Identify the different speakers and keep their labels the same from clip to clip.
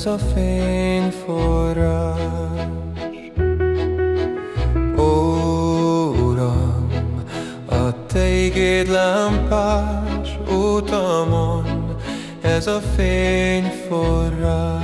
Speaker 1: ez a fényforrás. Ó, Uram, a Te igéd lámpás utamon, ez a fényforrás.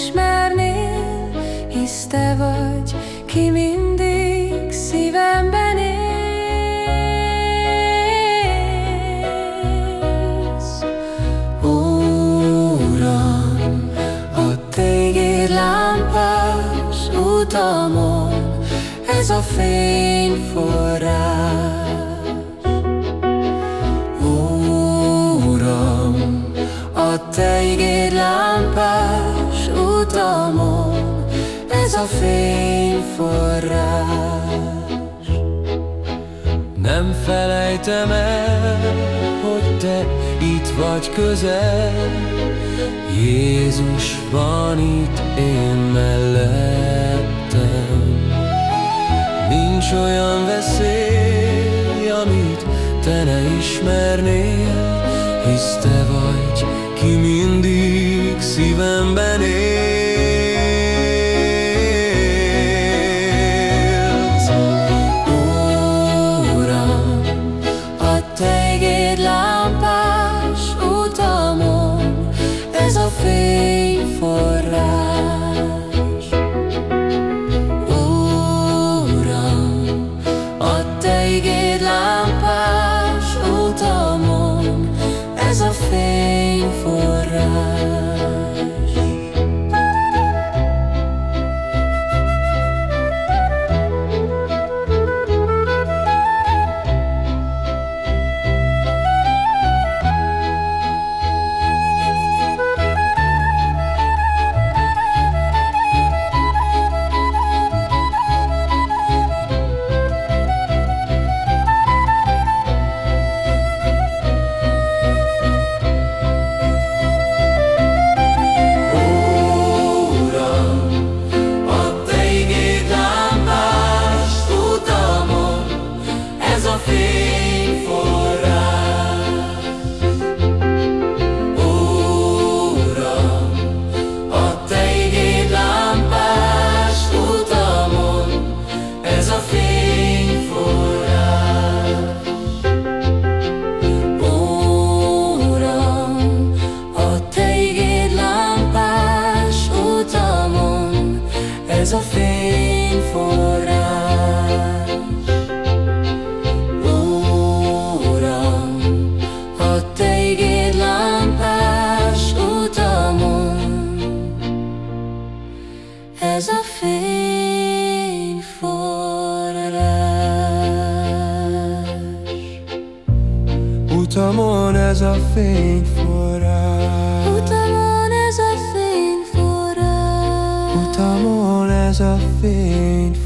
Speaker 2: Ismernél, hisz te vagy, ki mindig szívemben élsz.
Speaker 1: Uram, a téged lámpás utamon, ez a fényforrás. Uram, a Te a fényforrás. Nem felejtem el, hogy Te itt vagy közel, Jézus van itt én mellettem. Nincs olyan veszély, amit te ne ismernél, Hisz te vagy, ki mindig szívemben ez a fényforrás. Utamon ez a fényforrás.
Speaker 2: Utamon ez a fényforrás.
Speaker 1: Utamon ez a fény